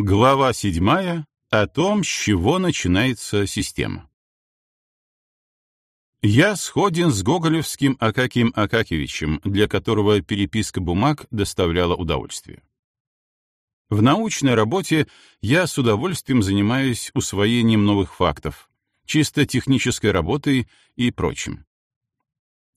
Глава седьмая о том, с чего начинается система. Я сходен с Гоголевским Акакием Акакевичем, для которого переписка бумаг доставляла удовольствие. В научной работе я с удовольствием занимаюсь усвоением новых фактов, чисто технической работой и прочим.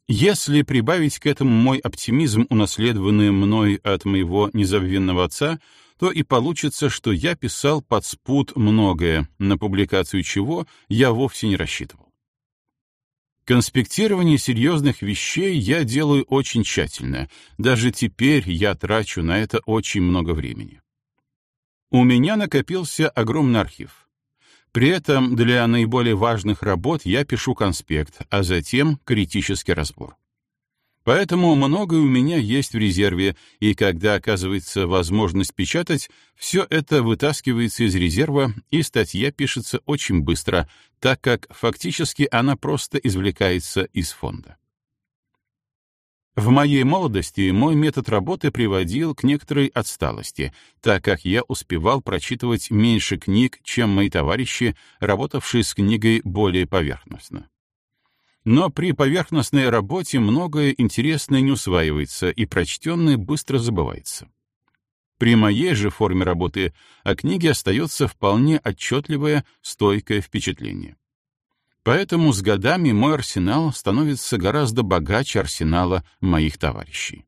Если прибавить к этому мой оптимизм, унаследованный мной от моего незабвенного отца, то и получится, что я писал под спут многое, на публикацию чего я вовсе не рассчитывал. Конспектирование серьезных вещей я делаю очень тщательно, даже теперь я трачу на это очень много времени. У меня накопился огромный архив. При этом для наиболее важных работ я пишу конспект, а затем критический разбор. Поэтому многое у меня есть в резерве, и когда оказывается возможность печатать, все это вытаскивается из резерва, и статья пишется очень быстро, так как фактически она просто извлекается из фонда. В моей молодости мой метод работы приводил к некоторой отсталости, так как я успевал прочитывать меньше книг, чем мои товарищи, работавшие с книгой более поверхностно. Но при поверхностной работе многое интересное не усваивается, и прочтенное быстро забывается. При моей же форме работы о книге остается вполне отчетливое, стойкое впечатление. Поэтому с годами мой арсенал становится гораздо богаче арсенала моих товарищей.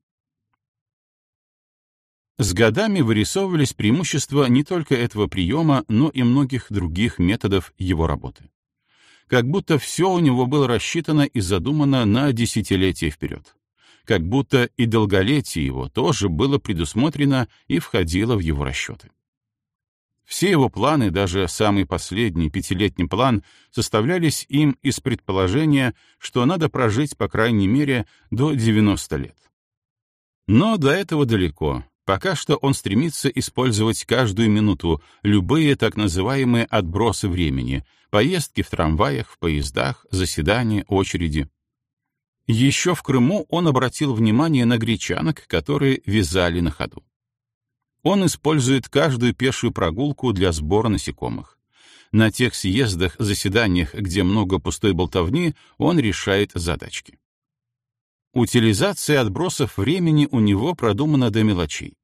С годами вырисовывались преимущества не только этого приема, но и многих других методов его работы как будто все у него было рассчитано и задумано на десятилетия вперед. Как будто и долголетие его тоже было предусмотрено и входило в его расчеты. Все его планы, даже самый последний пятилетний план, составлялись им из предположения, что надо прожить по крайней мере до 90 лет. Но до этого далеко, Пока что он стремится использовать каждую минуту любые так называемые отбросы времени, поездки в трамваях, в поездах, заседания, очереди. Еще в Крыму он обратил внимание на гречанок, которые вязали на ходу. Он использует каждую пешую прогулку для сбора насекомых. На тех съездах, заседаниях, где много пустой болтовни, он решает задачки. Утилизация отбросов времени у него продумана до мелочей.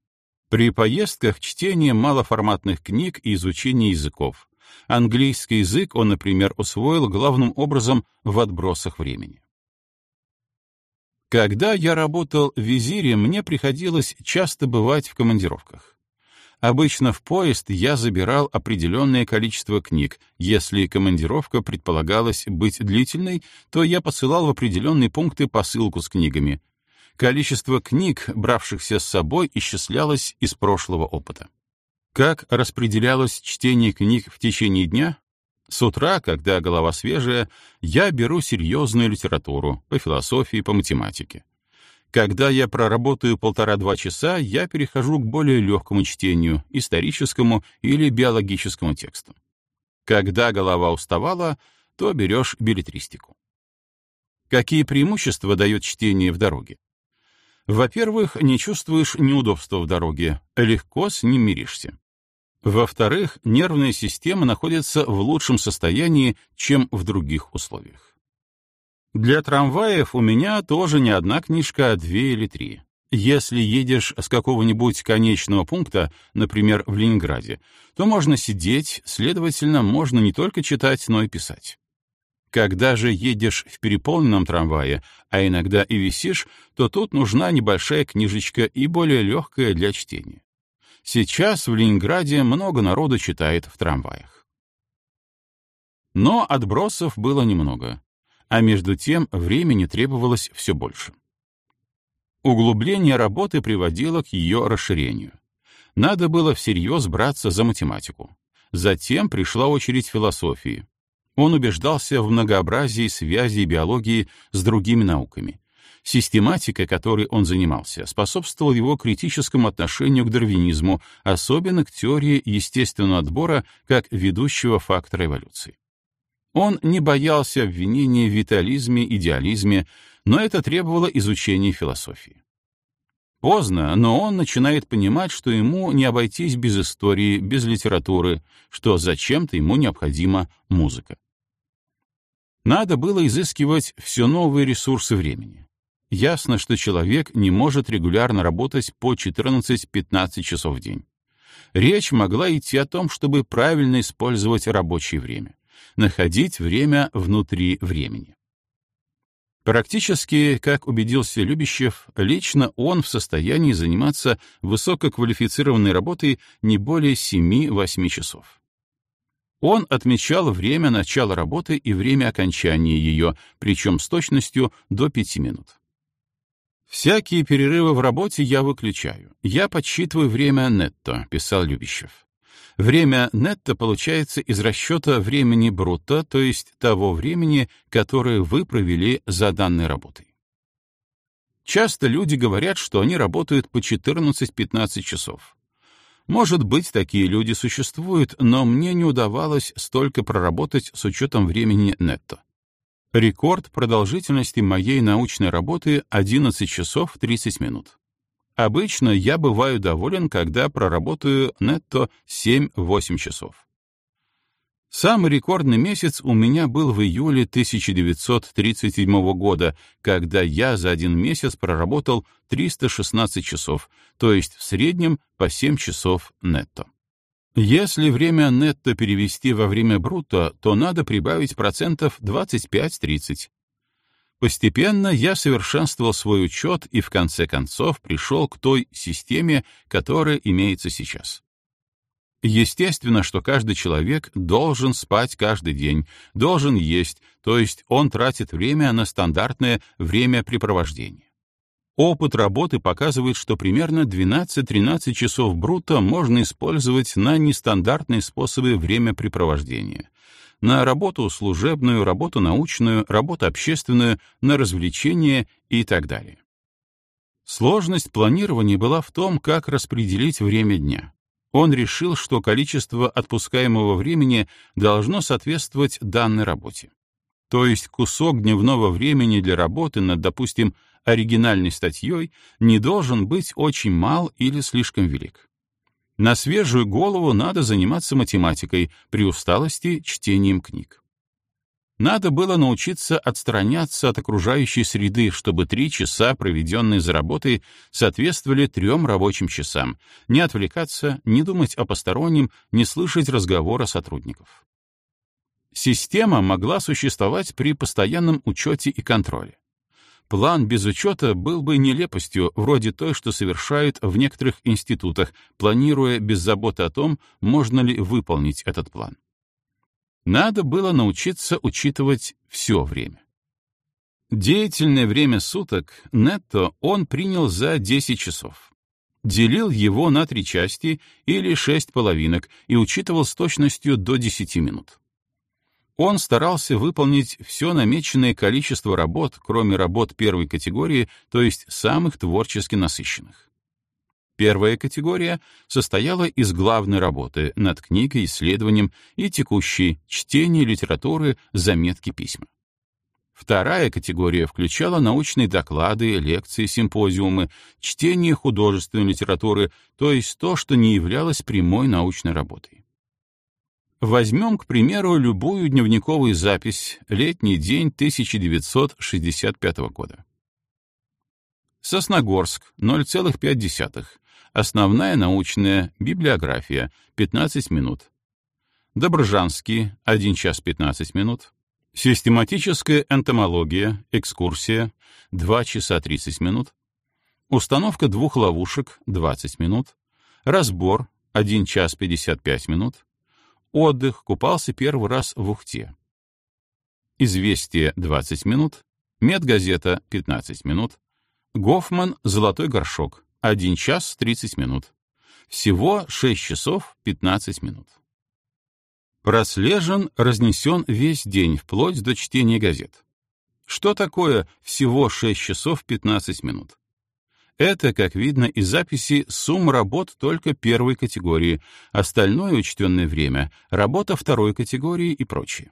При поездках чтение малоформатных книг и изучение языков. Английский язык он, например, усвоил главным образом в отбросах времени. Когда я работал в визире, мне приходилось часто бывать в командировках. Обычно в поезд я забирал определенное количество книг. Если командировка предполагалась быть длительной, то я посылал в определенные пункты посылку с книгами. Количество книг, бравшихся с собой, исчислялось из прошлого опыта. Как распределялось чтение книг в течение дня? С утра, когда голова свежая, я беру серьезную литературу по философии, по математике. Когда я проработаю полтора-два часа, я перехожу к более легкому чтению, историческому или биологическому тексту. Когда голова уставала, то берешь билетристику. Какие преимущества дает чтение в дороге? Во-первых, не чувствуешь неудобства в дороге, легко с ним миришься. Во-вторых, нервная система находится в лучшем состоянии, чем в других условиях. Для трамваев у меня тоже не одна книжка, а две или три. Если едешь с какого-нибудь конечного пункта, например, в Ленинграде, то можно сидеть, следовательно, можно не только читать, но и писать. Когда же едешь в переполненном трамвае, а иногда и висишь, то тут нужна небольшая книжечка и более легкая для чтения. Сейчас в Ленинграде много народу читает в трамваях. Но отбросов было немного а между тем времени требовалось все больше. Углубление работы приводило к ее расширению. Надо было всерьез браться за математику. Затем пришла очередь философии. Он убеждался в многообразии связей биологии с другими науками. Систематика, которой он занимался, способствовала его критическому отношению к дарвинизму, особенно к теории естественного отбора как ведущего фактора эволюции. Он не боялся обвинения в витализме, идеализме, но это требовало изучения философии. Поздно, но он начинает понимать, что ему не обойтись без истории, без литературы, что зачем-то ему необходима музыка. Надо было изыскивать все новые ресурсы времени. Ясно, что человек не может регулярно работать по 14-15 часов в день. Речь могла идти о том, чтобы правильно использовать рабочее время, находить время внутри времени. Практически, как убедился Любящев, лично он в состоянии заниматься высококвалифицированной работой не более 7-8 часов. Он отмечал время начала работы и время окончания ее, причем с точностью до 5 минут. «Всякие перерывы в работе я выключаю. Я подсчитываю время нетто», — писал Любящев. Время нетто получается из расчета времени брутто, то есть того времени, которое вы провели за данной работой. Часто люди говорят, что они работают по 14-15 часов. Может быть, такие люди существуют, но мне не удавалось столько проработать с учетом времени нетто. Рекорд продолжительности моей научной работы — 11 часов 30 минут. Обычно я бываю доволен, когда проработаю нетто 7-8 часов. Самый рекордный месяц у меня был в июле 1937 года, когда я за один месяц проработал 316 часов, то есть в среднем по 7 часов нетто. Если время нетто перевести во время брутто, то надо прибавить процентов 25-30. Постепенно я совершенствовал свой учет и в конце концов пришел к той системе, которая имеется сейчас. Естественно, что каждый человек должен спать каждый день, должен есть, то есть он тратит время на стандартное времяпрепровождение. Опыт работы показывает, что примерно 12-13 часов брута можно использовать на нестандартные способы времяпрепровождения — на работу служебную, работу научную, работу общественную, на развлечения и так далее. Сложность планирования была в том, как распределить время дня. Он решил, что количество отпускаемого времени должно соответствовать данной работе. То есть кусок дневного времени для работы над, допустим, оригинальной статьей не должен быть очень мал или слишком велик. На свежую голову надо заниматься математикой, при усталости — чтением книг. Надо было научиться отстраняться от окружающей среды, чтобы три часа, проведенные за работой, соответствовали трем рабочим часам, не отвлекаться, не думать о постороннем, не слышать разговора сотрудников. Система могла существовать при постоянном учете и контроле. План без учета был бы нелепостью, вроде той, что совершают в некоторых институтах, планируя без заботы о том, можно ли выполнить этот план. Надо было научиться учитывать все время. Деятельное время суток нетто он принял за 10 часов. Делил его на три части или шесть половинок и учитывал с точностью до 10 минут. Он старался выполнить все намеченное количество работ, кроме работ первой категории, то есть самых творчески насыщенных. Первая категория состояла из главной работы над книгой, исследованием и текущей чтение литературы, заметки, письма. Вторая категория включала научные доклады, лекции, симпозиумы, чтение художественной литературы, то есть то, что не являлось прямой научной работой. Возьмем, к примеру, любую дневниковую запись «Летний день 1965 года». Сосногорск, 0,5. Основная научная библиография, 15 минут. Доброжанский, 1 час 15 минут. Систематическая энтомология, экскурсия, 2 часа 30 минут. Установка двух ловушек, 20 минут. Разбор, 1 час 55 минут Отдых, купался первый раз в Ухте. Известие — 20 минут. Медгазета — 15 минут. Гофман «Золотой горшок» — 1 час 30 минут. Всего 6 часов 15 минут. Прослежен, разнесен весь день, вплоть до чтения газет. Что такое всего 6 часов 15 минут? Это, как видно из записи, сумма работ только первой категории, остальное учтенное время — работа второй категории и прочее.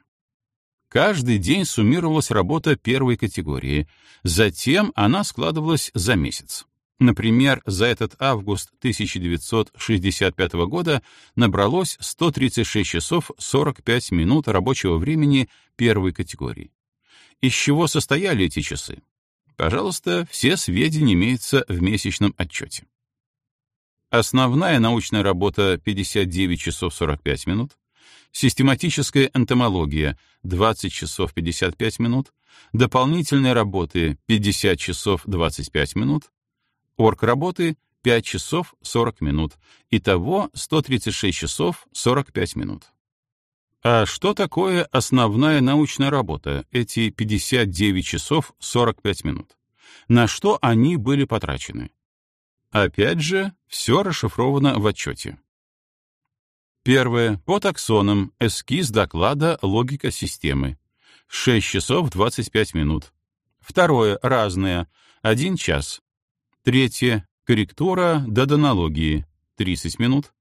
Каждый день суммировалась работа первой категории, затем она складывалась за месяц. Например, за этот август 1965 года набралось 136 часов 45 минут рабочего времени первой категории. Из чего состояли эти часы? Пожалуйста, все сведения имеются в месячном отчете. Основная научная работа 59 часов 45 минут, систематическая энтомология 20 часов 55 минут, дополнительные работы 50 часов 25 минут, орг работы 5 часов 40 минут, итого 136 часов 45 минут. А что такое основная научная работа, эти 59 часов 45 минут? На что они были потрачены? Опять же, все расшифровано в отчете. Первое. По таксонам. Эскиз доклада «Логика системы». 6 часов 25 минут. Второе. Разное. 1 час. Третье. Корректура додонологии. 30 минут.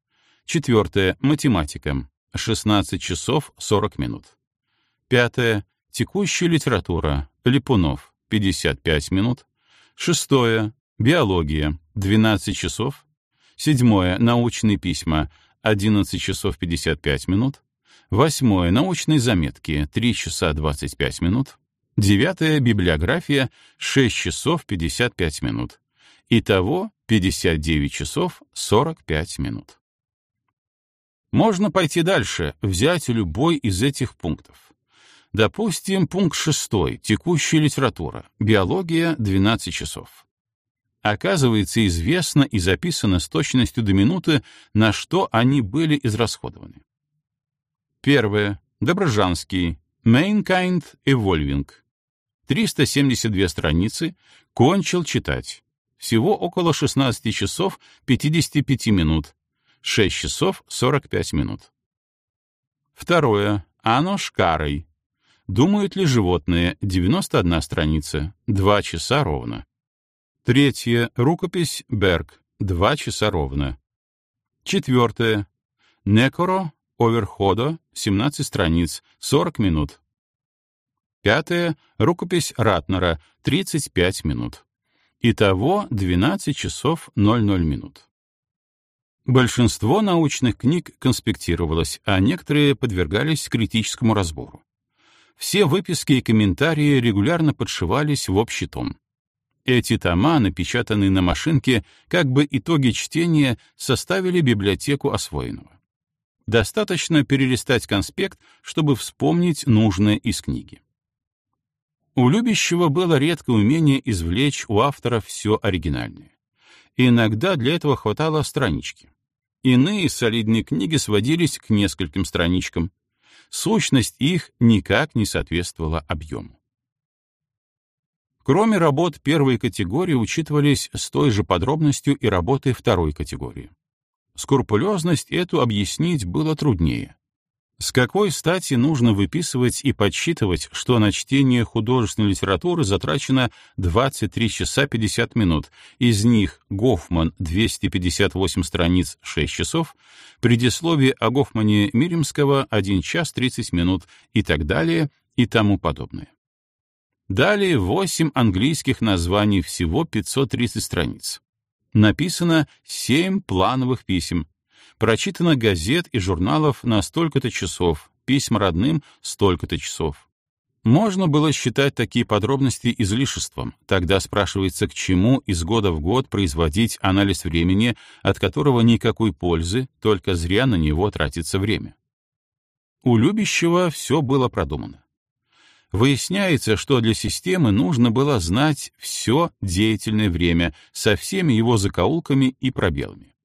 Четвертое. Математика. 16 часов 40 минут. Пятое. Текущая литература. Липунов. 55 минут. Шестое. Биология. 12 часов. Седьмое. Научные письма. 11 часов 55 минут. Восьмое. Научные заметки. 3 часа 25 минут. Девятое. Библиография. 6 часов 55 минут. Итого 59 часов 45 минут. Можно пойти дальше, взять любой из этих пунктов. Допустим, пункт шестой, текущая литература, биология, 12 часов. Оказывается, известно и записано с точностью до минуты, на что они были израсходованы. Первое. Доброжанский. Mankind Evolving. 372 страницы. Кончил читать. Всего около 16 часов 55 минут. 6 часов 45 минут. Второе. Ано Шкарой. Думают ли животные? 91 страница. 2 часа ровно. Третье. Рукопись Берг. Два часа ровно. Четвертое. Некоро Оверходо. 17 страниц. 40 минут. Пятое. Рукопись Ратнера. 35 минут. Итого 12 часов 00 минут. Большинство научных книг конспектировалось, а некоторые подвергались критическому разбору. Все выписки и комментарии регулярно подшивались в общий том. Эти тома, напечатанные на машинке, как бы итоги чтения, составили библиотеку освоенного. Достаточно перелистать конспект, чтобы вспомнить нужное из книги. У любящего было редкое умение извлечь у автора все оригинальное. иногда для этого хватало странички. Иные солидные книги сводились к нескольким страничкам. Сущность их никак не соответствовала объему. Кроме работ первой категории учитывались с той же подробностью и работы второй категории. Скрупулезность эту объяснить было труднее. С какой стати нужно выписывать и подсчитывать, что на чтение художественной литературы затрачено 23 часа 50 минут, из них Гофман 258 страниц 6 часов, предисловие о Гофмане Миримского 1 час 30 минут и так далее и тому подобное. Далее восемь английских названий, всего 530 страниц. Написано семь плановых писем. Прочитано газет и журналов на столько-то часов, письма родным — столько-то часов. Можно было считать такие подробности излишеством. Тогда спрашивается, к чему из года в год производить анализ времени, от которого никакой пользы, только зря на него тратится время. У любящего все было продумано. Выясняется, что для системы нужно было знать все деятельное время со всеми его закоулками и пробелами.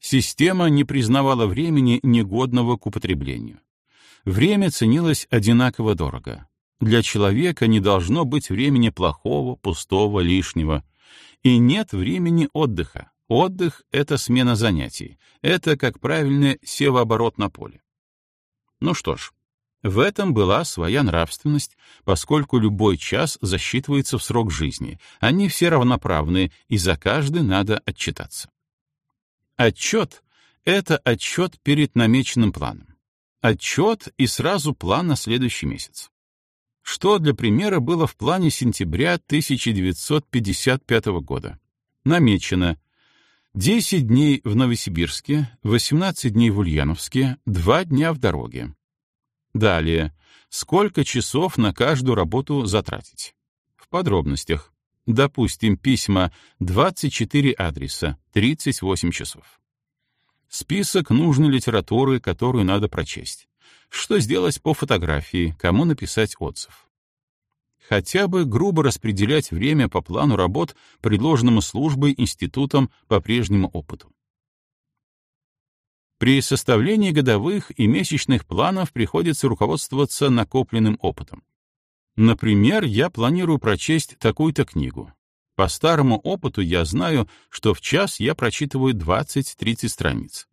Система не признавала времени негодного к употреблению. Время ценилось одинаково дорого. Для человека не должно быть времени плохого, пустого, лишнего. И нет времени отдыха. Отдых — это смена занятий. Это, как правильно, севооборот на поле. Ну что ж, в этом была своя нравственность, поскольку любой час засчитывается в срок жизни, они все равноправны, и за каждый надо отчитаться. Отчет — это отчет перед намеченным планом. Отчет и сразу план на следующий месяц. Что для примера было в плане сентября 1955 года? Намечено 10 дней в Новосибирске, 18 дней в Ульяновске, 2 дня в дороге. Далее. Сколько часов на каждую работу затратить? В подробностях. Допустим, письма 24 адреса, 38 часов. Список нужной литературы, которую надо прочесть. Что сделать по фотографии, кому написать отзыв. Хотя бы грубо распределять время по плану работ, предложенному службой институтом по прежнему опыту. При составлении годовых и месячных планов приходится руководствоваться накопленным опытом. Например, я планирую прочесть такую-то книгу. По старому опыту я знаю, что в час я прочитываю 20-30 страниц.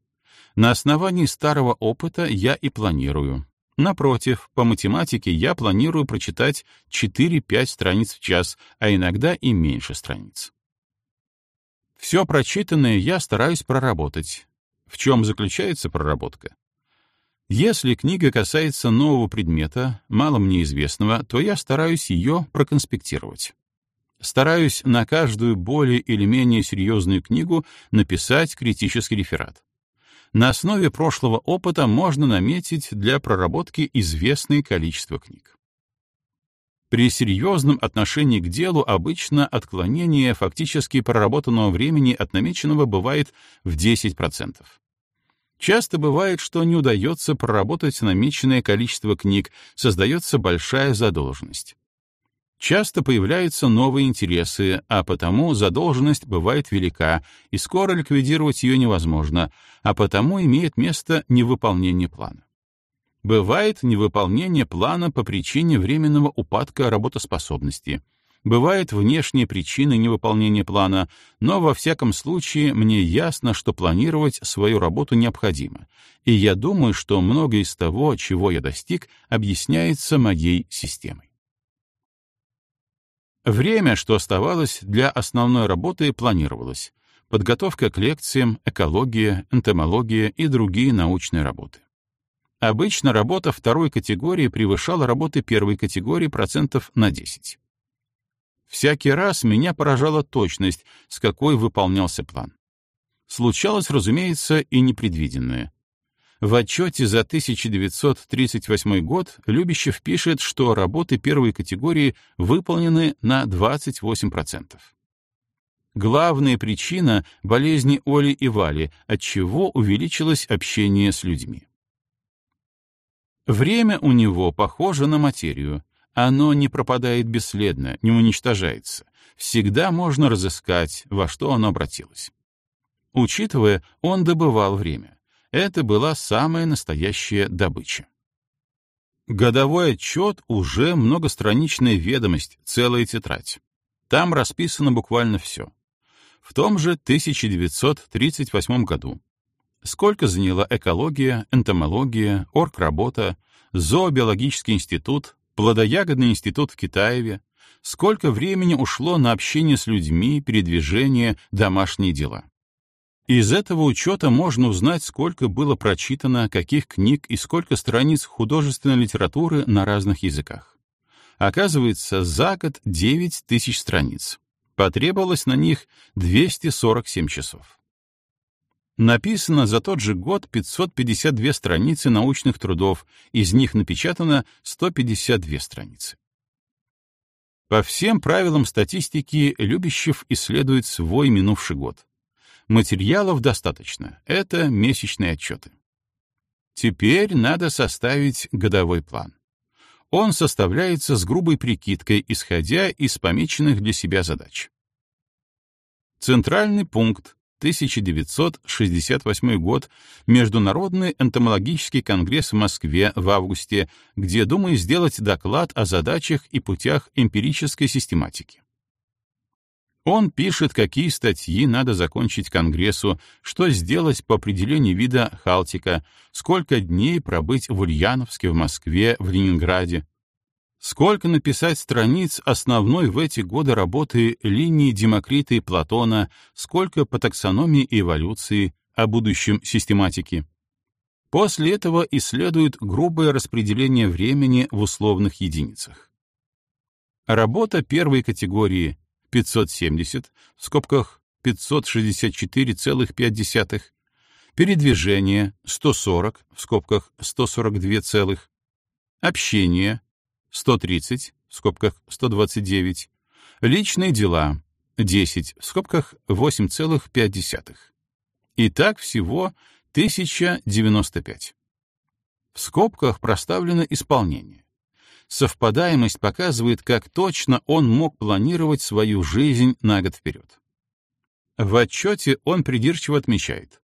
На основании старого опыта я и планирую. Напротив, по математике я планирую прочитать 4-5 страниц в час, а иногда и меньше страниц. Все прочитанное я стараюсь проработать. В чем заключается проработка? Если книга касается нового предмета, мало мне известного, то я стараюсь ее проконспектировать. Стараюсь на каждую более или менее серьезную книгу написать критический реферат. На основе прошлого опыта можно наметить для проработки известное количество книг. При серьезном отношении к делу обычно отклонение фактически проработанного времени от намеченного бывает в 10%. Часто бывает, что не удается проработать намеченное количество книг, создается большая задолженность. Часто появляются новые интересы, а потому задолженность бывает велика, и скоро ликвидировать ее невозможно, а потому имеет место невыполнение плана. Бывает невыполнение плана по причине временного упадка работоспособности — Бывают внешние причины невыполнения плана, но во всяком случае мне ясно, что планировать свою работу необходимо, и я думаю, что многое из того, чего я достиг, объясняется моей системой. Время, что оставалось для основной работы, планировалось. Подготовка к лекциям, экология, энтомология и другие научные работы. Обычно работа второй категории превышала работы первой категории процентов на 10. Всякий раз меня поражала точность, с какой выполнялся план. Случалось, разумеется, и непредвиденное. В отчете за 1938 год Любящев пишет, что работы первой категории выполнены на 28%. Главная причина — болезни Оли и Вали, отчего увеличилось общение с людьми. Время у него похоже на материю, оно не пропадает бесследно, не уничтожается. Всегда можно разыскать, во что оно обратилось. Учитывая, он добывал время. Это была самая настоящая добыча. Годовой отчет — уже многостраничная ведомость, целая тетрадь. Там расписано буквально все. В том же 1938 году. Сколько заняла экология, энтомология, оргработа, зообиологический институт, плодоягодный институт в Китаеве, сколько времени ушло на общение с людьми, передвижение, домашние дела. Из этого учета можно узнать, сколько было прочитано, каких книг и сколько страниц художественной литературы на разных языках. Оказывается, за год 9 тысяч страниц. Потребовалось на них 247 часов. Написано за тот же год 552 страницы научных трудов, из них напечатано 152 страницы. По всем правилам статистики Любящев исследует свой минувший год. Материалов достаточно, это месячные отчеты. Теперь надо составить годовой план. Он составляется с грубой прикидкой, исходя из помеченных для себя задач. Центральный пункт 1968 год, Международный энтомологический конгресс в Москве в августе, где думаю сделать доклад о задачах и путях эмпирической систематики. Он пишет, какие статьи надо закончить Конгрессу, что сделать по определению вида халтика, сколько дней пробыть в Ульяновске, в Москве, в Ленинграде, Сколько написать страниц основной в эти годы работы линии Демокрита и Платона, сколько по таксономии и эволюции, о будущем систематики. После этого исследует грубое распределение времени в условных единицах. Работа первой категории 570, в скобках 564,5, передвижение — 140, в скобках 142 целых, общение — 130, в скобках 129, личные дела — 10, в скобках 8,5. Итак, всего 1095. В скобках проставлено исполнение. Совпадаемость показывает, как точно он мог планировать свою жизнь на год вперед. В отчете он придирчиво отмечает.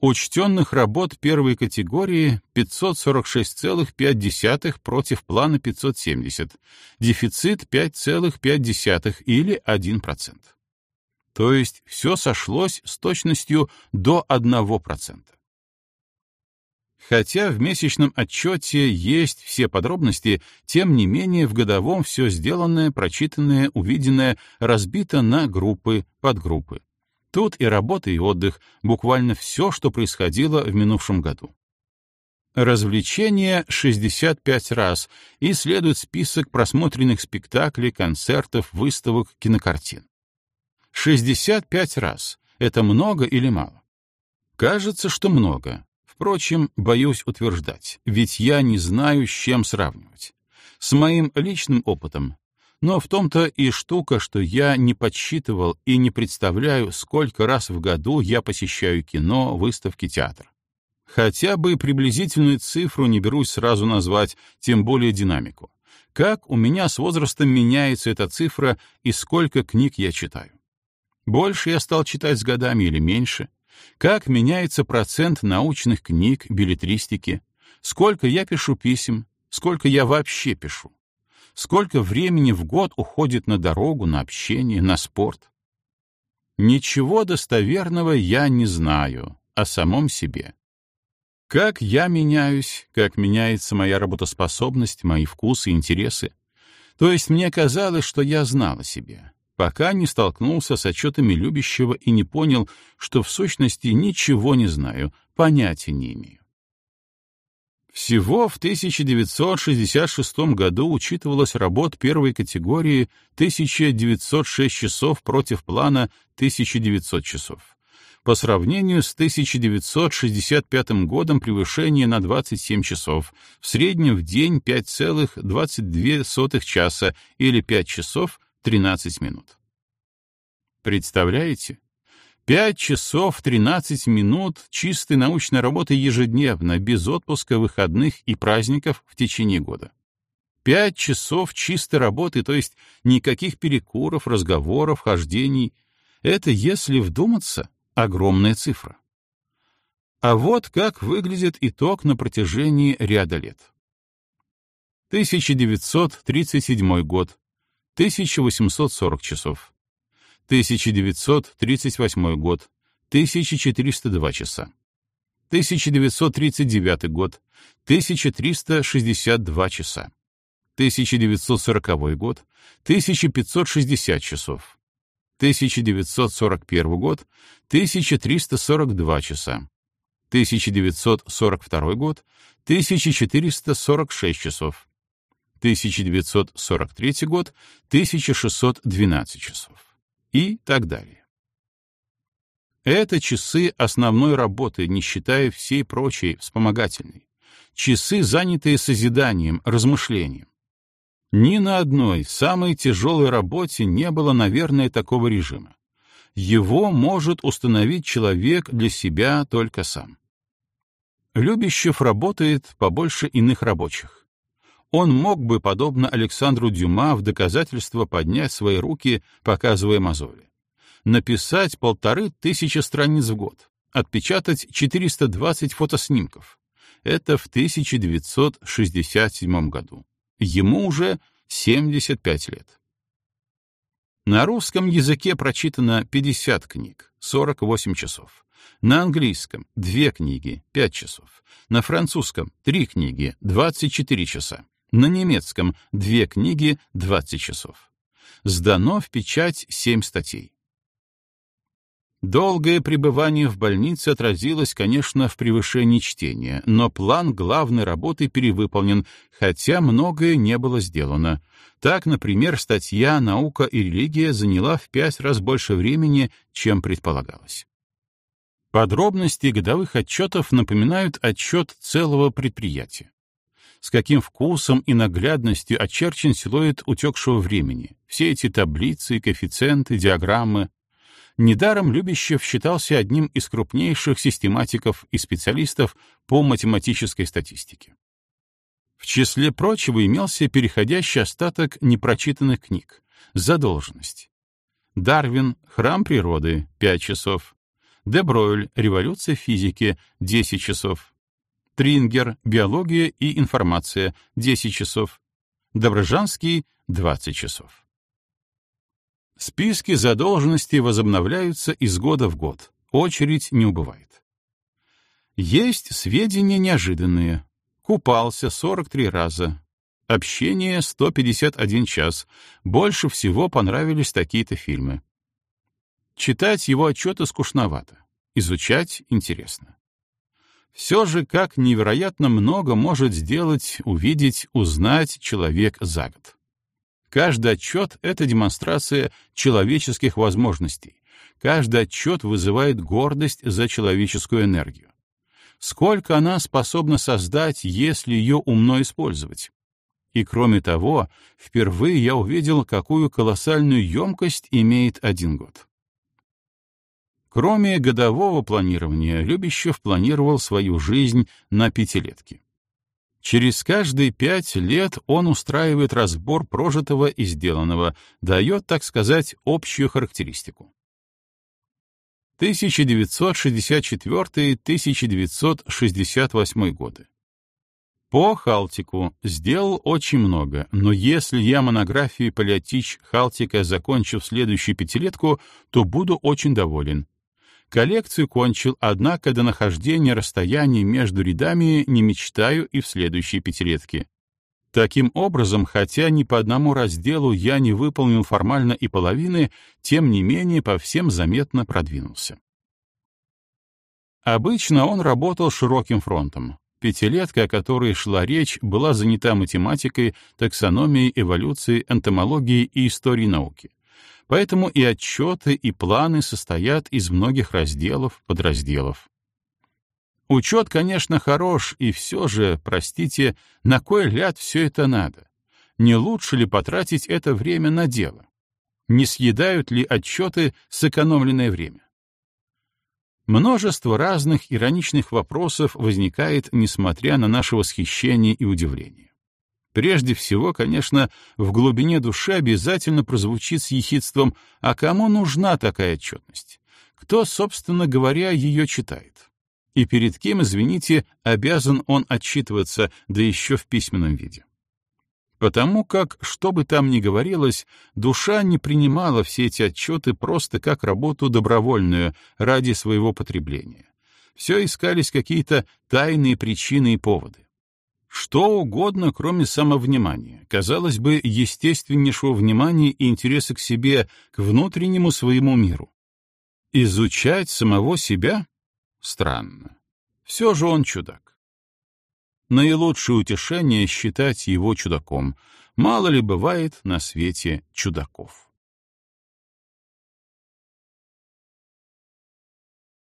Учтенных работ первой категории 546,5 против плана 570, дефицит 5,5 или 1%. То есть все сошлось с точностью до 1%. Хотя в месячном отчете есть все подробности, тем не менее в годовом все сделанное, прочитанное, увиденное разбито на группы, подгруппы. Тут и работа, и отдых, буквально все, что происходило в минувшем году. Развлечения 65 раз, и следует список просмотренных спектаклей, концертов, выставок, кинокартин. 65 раз — это много или мало? Кажется, что много. Впрочем, боюсь утверждать, ведь я не знаю, с чем сравнивать. С моим личным опытом. Но в том-то и штука, что я не подсчитывал и не представляю, сколько раз в году я посещаю кино, выставки, театр. Хотя бы приблизительную цифру не берусь сразу назвать, тем более динамику. Как у меня с возрастом меняется эта цифра и сколько книг я читаю. Больше я стал читать с годами или меньше — как меняется процент научных книг, билетристики, сколько я пишу писем, сколько я вообще пишу, сколько времени в год уходит на дорогу, на общение, на спорт. Ничего достоверного я не знаю о самом себе. Как я меняюсь, как меняется моя работоспособность, мои вкусы интересы. То есть мне казалось, что я знал о себе пока не столкнулся с отчетами любящего и не понял, что в сущности ничего не знаю, понятия не имею. Всего в 1966 году учитывалась работа первой категории 1906 часов против плана 1900 часов. По сравнению с 1965 годом превышение на 27 часов, в среднем в день 5,22 часа или 5 часов 13 минут. Представляете? 5 часов 13 минут чистой научной работы ежедневно, без отпуска, выходных и праздников в течение года. 5 часов чистой работы, то есть никаких перекуров, разговоров, хождений. Это, если вдуматься, огромная цифра. А вот как выглядит итог на протяжении ряда лет. 1937 год, 1840 часов. 1938 год, 1402 часа. 1939 год, 1362 часа. 1940 год, 1560 часов. 1941 год, 1342 часа. 1942 год, 1446 часов. 1943 год, 1612 часов и так далее. Это часы основной работы, не считая всей прочей вспомогательной. Часы, занятые созиданием, размышлением. Ни на одной самой тяжелой работе не было, наверное, такого режима. Его может установить человек для себя только сам. Любящев работает побольше иных рабочих он мог бы, подобно Александру Дюма, в доказательство поднять свои руки, показывая мозоли. Написать полторы тысячи страниц в год, отпечатать 420 фотоснимков. Это в 1967 году. Ему уже 75 лет. На русском языке прочитано 50 книг, 48 часов. На английском — две книги, 5 часов. На французском — три книги, 24 часа. На немецком две книги 20 часов. Сдано в печать 7 статей. Долгое пребывание в больнице отразилось, конечно, в превышении чтения, но план главной работы перевыполнен, хотя многое не было сделано. Так, например, статья «Наука и религия» заняла в пять раз больше времени, чем предполагалось. Подробности годовых отчетов напоминают отчет целого предприятия. С каким вкусом и наглядностью очерчен силуэт утекшего времени, все эти таблицы, коэффициенты, диаграммы, Недаром Любящев считался одним из крупнейших систематиков и специалистов по математической статистике. В числе прочего имелся переходящий остаток непрочитанных книг, задолженность. Дарвин, Храм природы, 5 часов. Дебройль, Революция физики, 10 часов. Трингер, Биология и информация, 10 часов. Доброжанский, 20 часов. Списки задолженностей возобновляются из года в год. Очередь не убывает. Есть сведения неожиданные. Купался 43 раза. Общение 151 час. Больше всего понравились такие-то фильмы. Читать его отчеты скучновато. Изучать интересно. Все же, как невероятно много может сделать, увидеть, узнать человек за год. Каждый отчет — это демонстрация человеческих возможностей. Каждый отчет вызывает гордость за человеческую энергию. Сколько она способна создать, если ее умно использовать? И кроме того, впервые я увидел, какую колоссальную емкость имеет один год. Кроме годового планирования, Любящев планировал свою жизнь на пятилетки. Через каждые пять лет он устраивает разбор прожитого и сделанного, дает, так сказать, общую характеристику. 1964-1968 годы. По Халтику сделал очень много, но если я монографию Палеотич Халтика закончу в следующую пятилетку, то буду очень доволен. Коллекцию кончил, однако до нахождения расстояния между рядами не мечтаю и в следующей пятилетке. Таким образом, хотя ни по одному разделу я не выполнил формально и половины, тем не менее по всем заметно продвинулся. Обычно он работал широким фронтом. Пятилетка, о которой шла речь, была занята математикой, таксономией, эволюцией, энтомологией и историей науки. Поэтому и отчеты, и планы состоят из многих разделов, подразделов. Учет, конечно, хорош, и все же, простите, на кой ляд все это надо? Не лучше ли потратить это время на дело? Не съедают ли отчеты сэкономленное время? Множество разных ироничных вопросов возникает, несмотря на наше восхищение и удивление. Прежде всего, конечно, в глубине души обязательно прозвучит с ехидством «А кому нужна такая отчетность? Кто, собственно говоря, ее читает?» И перед кем, извините, обязан он отчитываться, да еще в письменном виде? Потому как, что бы там ни говорилось, душа не принимала все эти отчеты просто как работу добровольную ради своего потребления. Все искались какие-то тайные причины и поводы. Что угодно, кроме самовнимания, казалось бы, естественнейшего внимания и интереса к себе, к внутреннему своему миру. Изучать самого себя? Странно. Все же он чудак. Наилучшее утешение — считать его чудаком. Мало ли бывает на свете чудаков.